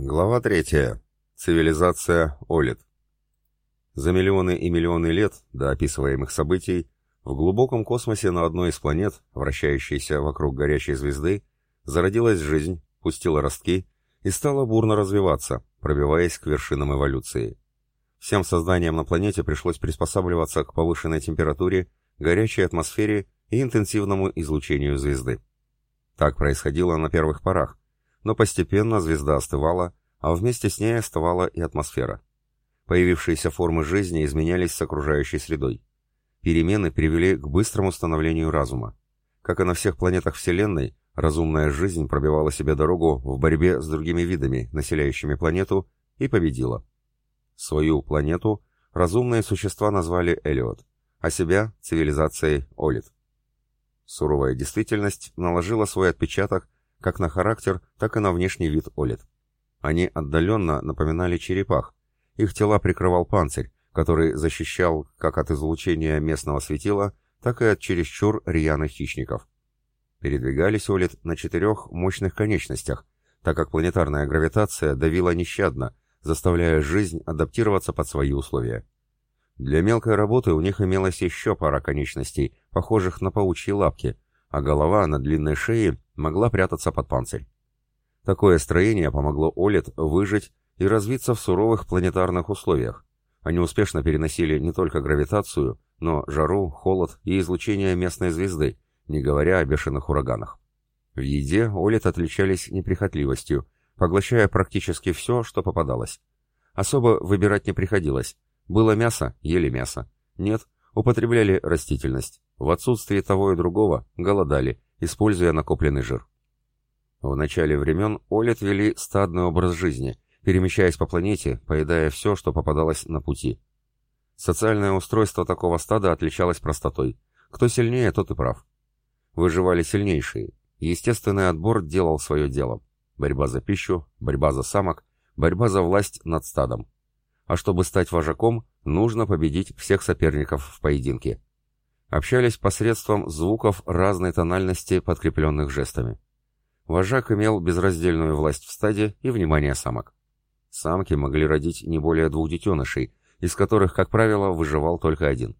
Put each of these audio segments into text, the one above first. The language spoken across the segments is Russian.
Глава третья. Цивилизация Олит. За миллионы и миллионы лет до описываемых событий в глубоком космосе на одной из планет, вращающейся вокруг горящей звезды, зародилась жизнь, пустила ростки и стала бурно развиваться, пробиваясь к вершинам эволюции. Всем созданиям на планете пришлось приспосабливаться к повышенной температуре, горячей атмосфере и интенсивному излучению звезды. Так происходило на первых порах, но постепенно звезда остывала, а вместе с ней оставала и атмосфера. Появившиеся формы жизни изменялись с окружающей средой. Перемены привели к быстрому становлению разума. Как и на всех планетах Вселенной, разумная жизнь пробивала себе дорогу в борьбе с другими видами, населяющими планету, и победила. Свою планету разумные существа назвали Элиот, а себя — цивилизацией Олит. Суровая действительность наложила свой отпечаток как на характер, так и на внешний вид Олит. Они отдаленно напоминали черепах. Их тела прикрывал панцирь, который защищал как от излучения местного светила, так и от чересчур рьяных хищников. Передвигались Олит на четырех мощных конечностях, так как планетарная гравитация давила нещадно, заставляя жизнь адаптироваться под свои условия. Для мелкой работы у них имелась еще пара конечностей, похожих на паучьи лапки, а голова на длинной шее могла прятаться под панцирь. Такое строение помогло Олет выжить и развиться в суровых планетарных условиях. Они успешно переносили не только гравитацию, но жару, холод и излучение местной звезды, не говоря о бешеных ураганах. В еде Олет отличались неприхотливостью, поглощая практически все, что попадалось. Особо выбирать не приходилось. Было мясо – ели мясо. Нет – употребляли растительность. В отсутствие того и другого голодали, используя накопленный жир. В начале времен Олет вели стадный образ жизни, перемещаясь по планете, поедая все, что попадалось на пути. Социальное устройство такого стада отличалось простотой. Кто сильнее, тот и прав. Выживали сильнейшие. Естественный отбор делал свое дело. Борьба за пищу, борьба за самок, борьба за власть над стадом. А чтобы стать вожаком, нужно победить всех соперников в поединке общались посредством звуков разной тональности, подкрепленных жестами. Вожак имел безраздельную власть в стаде и внимание самок. Самки могли родить не более двух детенышей, из которых, как правило, выживал только один.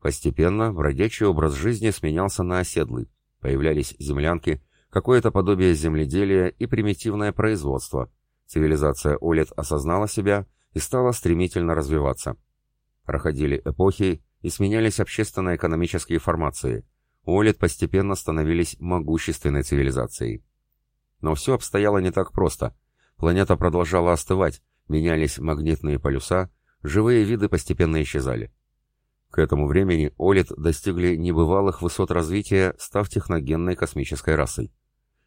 Постепенно бродячий образ жизни сменялся на оседлый. Появлялись землянки, какое-то подобие земледелия и примитивное производство. Цивилизация Олет осознала себя и стала стремительно развиваться. Проходили эпохи, и сменялись общественно-экономические формации. Уоллет постепенно становились могущественной цивилизацией. Но все обстояло не так просто. Планета продолжала остывать, менялись магнитные полюса, живые виды постепенно исчезали. К этому времени Олит достигли небывалых высот развития, став техногенной космической расой.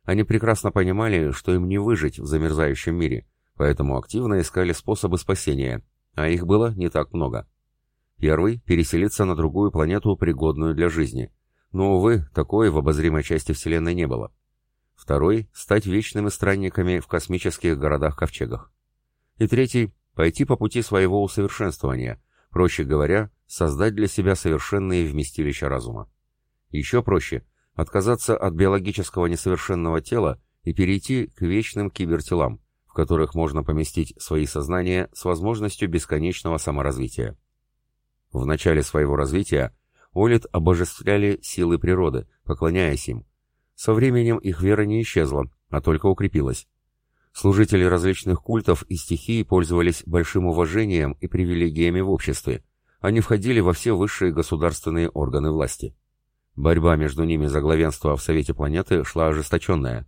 Они прекрасно понимали, что им не выжить в замерзающем мире, поэтому активно искали способы спасения, а их было не так много. Первый — переселиться на другую планету, пригодную для жизни. Но, увы, такой в обозримой части Вселенной не было. Второй — стать вечными странниками в космических городах-ковчегах. И третий — пойти по пути своего усовершенствования, проще говоря, создать для себя совершенные вместилища разума. Еще проще — отказаться от биологического несовершенного тела и перейти к вечным кибертелам, в которых можно поместить свои сознания с возможностью бесконечного саморазвития. В начале своего развития Олит обожествляли силы природы, поклоняясь им. Со временем их вера не исчезла, а только укрепилась. Служители различных культов и стихий пользовались большим уважением и привилегиями в обществе. Они входили во все высшие государственные органы власти. Борьба между ними за главенство в Совете планеты шла ожесточенная.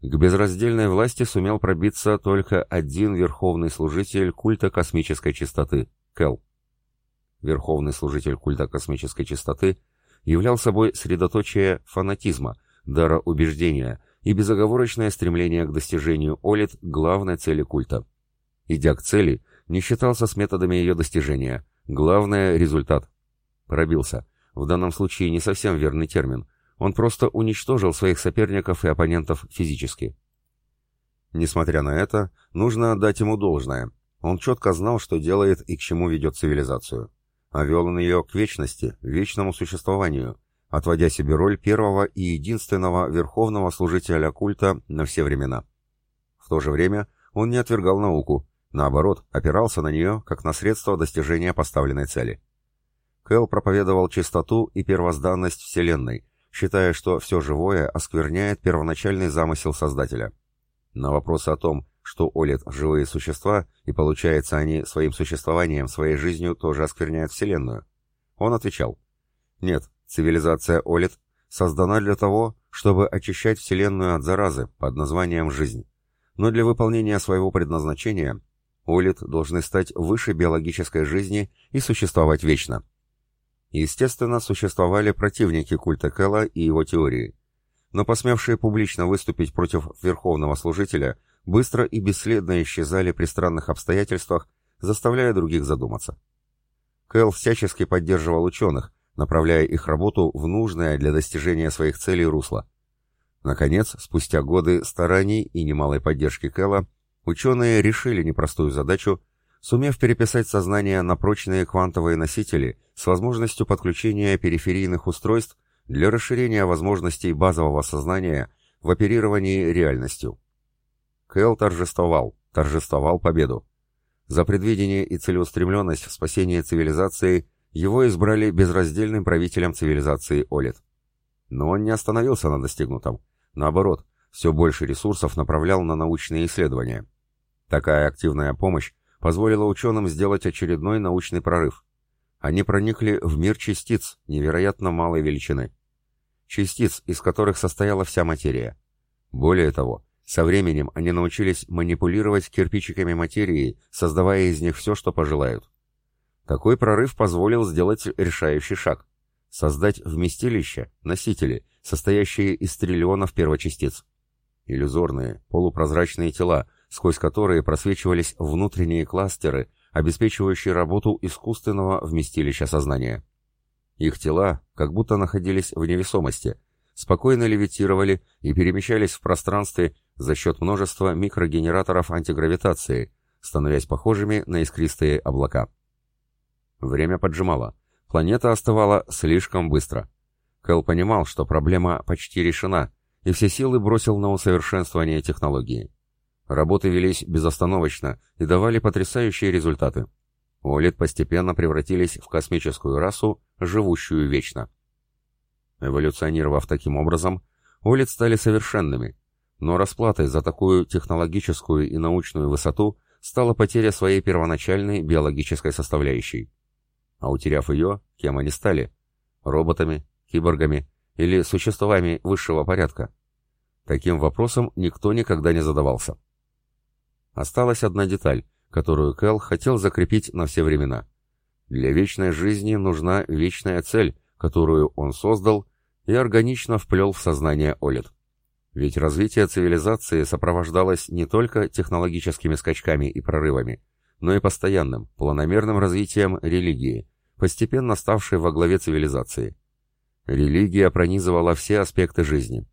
К безраздельной власти сумел пробиться только один верховный служитель культа космической чистоты – Кел верховный служитель культа космической чистоты, являл собой средоточие фанатизма, дара убеждения и безоговорочное стремление к достижению Олит главной цели культа. Идя к цели, не считался с методами ее достижения. Главное – результат. Пробился. В данном случае не совсем верный термин. Он просто уничтожил своих соперников и оппонентов физически. Несмотря на это, нужно отдать ему должное. Он четко знал, что делает и к чему ведет цивилизацию а вел он ее к вечности, вечному существованию, отводя себе роль первого и единственного верховного служителя культа на все времена. В то же время он не отвергал науку, наоборот, опирался на нее как на средство достижения поставленной цели. Кэл проповедовал чистоту и первозданность Вселенной, считая, что все живое оскверняет первоначальный замысел Создателя. На вопросы о том, что Олит – живые существа, и получается они своим существованием, своей жизнью тоже оскверняют Вселенную, он отвечал, «Нет, цивилизация Олит создана для того, чтобы очищать Вселенную от заразы под названием «жизнь». Но для выполнения своего предназначения Олит должны стать выше биологической жизни и существовать вечно. Естественно, существовали противники культа Кэла и его теории, но посмевшие публично выступить против верховного служителя быстро и бесследно исчезали при странных обстоятельствах, заставляя других задуматься. Кэл всячески поддерживал ученых, направляя их работу в нужное для достижения своих целей русло. Наконец, спустя годы стараний и немалой поддержки Кэла, ученые решили непростую задачу сумев переписать сознание на прочные квантовые носители с возможностью подключения периферийных устройств для расширения возможностей базового сознания в оперировании реальностью. Кэл торжествовал, торжествовал победу. За предвидение и целеустремленность в спасении цивилизации его избрали безраздельным правителем цивилизации Олит. Но он не остановился на достигнутом. Наоборот, все больше ресурсов направлял на научные исследования. Такая активная помощь позволило ученым сделать очередной научный прорыв. Они проникли в мир частиц невероятно малой величины. Частиц, из которых состояла вся материя. Более того, со временем они научились манипулировать кирпичиками материи, создавая из них все, что пожелают. Такой прорыв позволил сделать решающий шаг – создать вместилища, носители, состоящие из триллионов первочастиц. Иллюзорные, полупрозрачные тела – сквозь которые просвечивались внутренние кластеры, обеспечивающие работу искусственного вместилища сознания. Их тела как будто находились в невесомости, спокойно левитировали и перемещались в пространстве за счет множества микрогенераторов антигравитации, становясь похожими на искристые облака. Время поджимало. Планета остывала слишком быстро. Кэл понимал, что проблема почти решена, и все силы бросил на усовершенствование технологии. Работы велись безостановочно и давали потрясающие результаты. Олит постепенно превратились в космическую расу, живущую вечно. Эволюционировав таким образом, Олит стали совершенными, но расплатой за такую технологическую и научную высоту стала потеря своей первоначальной биологической составляющей. А утеряв ее, кем они стали? Роботами, киборгами или существами высшего порядка? Таким вопросом никто никогда не задавался. Осталась одна деталь, которую Кэл хотел закрепить на все времена. Для вечной жизни нужна вечная цель, которую он создал и органично вплел в сознание Олит. Ведь развитие цивилизации сопровождалось не только технологическими скачками и прорывами, но и постоянным, планомерным развитием религии, постепенно ставшей во главе цивилизации. Религия пронизывала все аспекты жизни.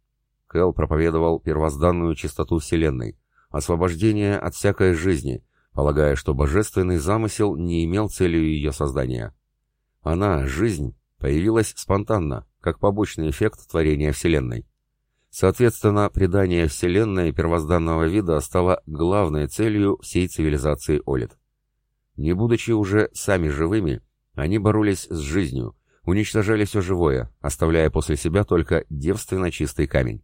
Кэл проповедовал первозданную чистоту Вселенной, освобождение от всякой жизни, полагая, что божественный замысел не имел целью ее создания. Она, жизнь, появилась спонтанно, как побочный эффект творения Вселенной. Соответственно, предание Вселенной первозданного вида стало главной целью всей цивилизации Олит. Не будучи уже сами живыми, они боролись с жизнью, уничтожали все живое, оставляя после себя только девственно чистый камень.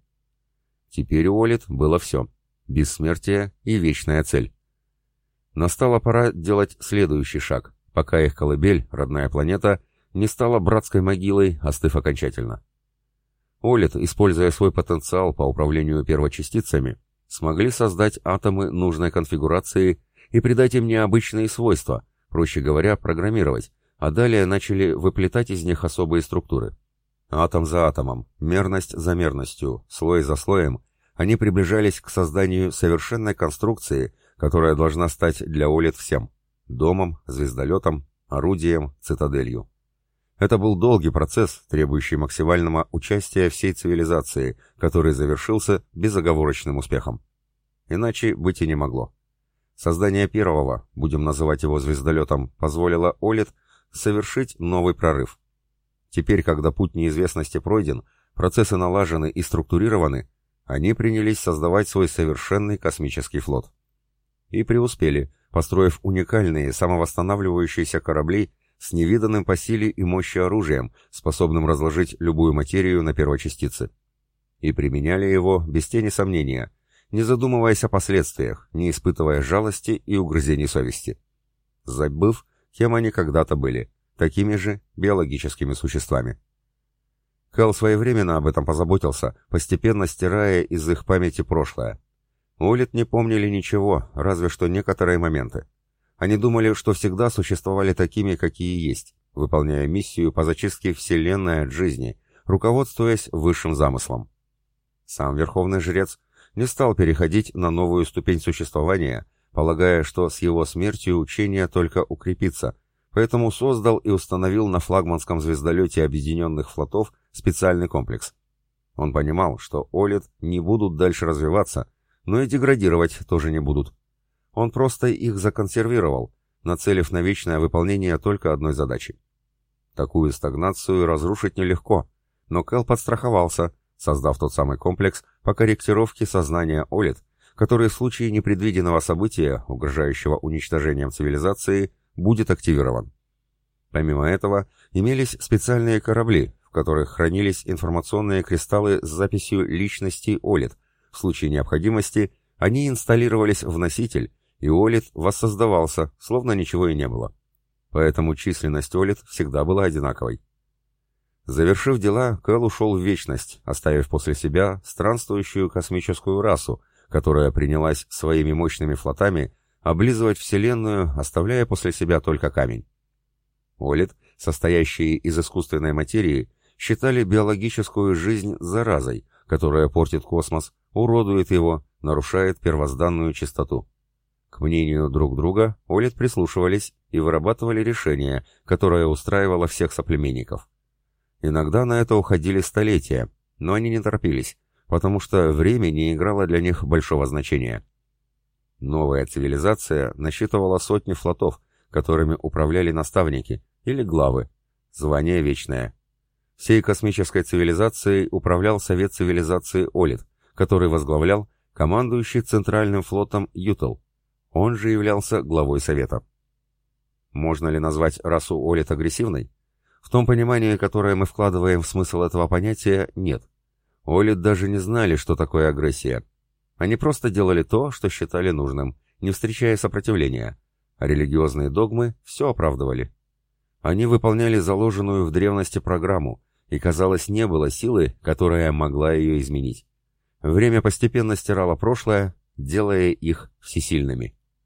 Теперь у Олит было все — бессмертие и вечная цель. Настала пора делать следующий шаг, пока их колыбель, родная планета, не стала братской могилой, остыв окончательно. Олит, используя свой потенциал по управлению первочастицами, смогли создать атомы нужной конфигурации и придать им необычные свойства, проще говоря, программировать, а далее начали выплетать из них особые структуры. Атом за атомом, мерность за мерностью, слой за слоем они приближались к созданию совершенной конструкции, которая должна стать для Олит всем – домом, звездолетом, орудием, цитаделью. Это был долгий процесс, требующий максимального участия всей цивилизации, который завершился безоговорочным успехом. Иначе быть и не могло. Создание первого, будем называть его звездолетом, позволило Олит совершить новый прорыв. Теперь, когда путь неизвестности пройден, процессы налажены и структурированы, они принялись создавать свой совершенный космический флот. И преуспели, построив уникальные самовосстанавливающиеся корабли с невиданным по силе и мощи оружием, способным разложить любую материю на первочастицы. И применяли его без тени сомнения, не задумываясь о последствиях, не испытывая жалости и угрызений совести. Забыв, кем они когда-то были, такими же биологическими существами. Кэл своевременно об этом позаботился, постепенно стирая из их памяти прошлое. Улит не помнили ничего, разве что некоторые моменты. Они думали, что всегда существовали такими, какие есть, выполняя миссию по зачистке Вселенной от жизни, руководствуясь высшим замыслом. Сам Верховный Жрец не стал переходить на новую ступень существования, полагая, что с его смертью учение только укрепится, поэтому создал и установил на флагманском звездолете Объединенных флотов специальный комплекс. Он понимал, что Олит не будут дальше развиваться, но и деградировать тоже не будут. Он просто их законсервировал, нацелив на вечное выполнение только одной задачи. Такую стагнацию разрушить нелегко, но Кэл подстраховался, создав тот самый комплекс по корректировке сознания Олит, который в случае непредвиденного события, угрожающего уничтожением цивилизации, будет активирован. Помимо этого, имелись специальные корабли, в которых хранились информационные кристаллы с записью личности Олит. В случае необходимости они инсталлировались в носитель, и Олит воссоздавался, словно ничего и не было. Поэтому численность Олит всегда была одинаковой. Завершив дела, Кэл ушел в вечность, оставив после себя странствующую космическую расу, которая принялась своими мощными флотами облизывать Вселенную, оставляя после себя только камень. Олит, состоящие из искусственной материи, считали биологическую жизнь заразой, которая портит космос, уродует его, нарушает первозданную чистоту. К мнению друг друга Олит прислушивались и вырабатывали решение, которое устраивало всех соплеменников. Иногда на это уходили столетия, но они не торопились, потому что время не играло для них большого значения. Новая цивилизация насчитывала сотни флотов, которыми управляли наставники или главы, звание вечное. Всей космической цивилизацией управлял Совет цивилизации Олит, который возглавлял командующий Центральным флотом Ютл. Он же являлся главой Совета. Можно ли назвать расу Олит агрессивной? В том понимании, которое мы вкладываем в смысл этого понятия, нет. Олит даже не знали, что такое агрессия. Они просто делали то, что считали нужным, не встречая сопротивления, а религиозные догмы все оправдывали. Они выполняли заложенную в древности программу, и, казалось, не было силы, которая могла ее изменить. Время постепенно стирало прошлое, делая их всесильными.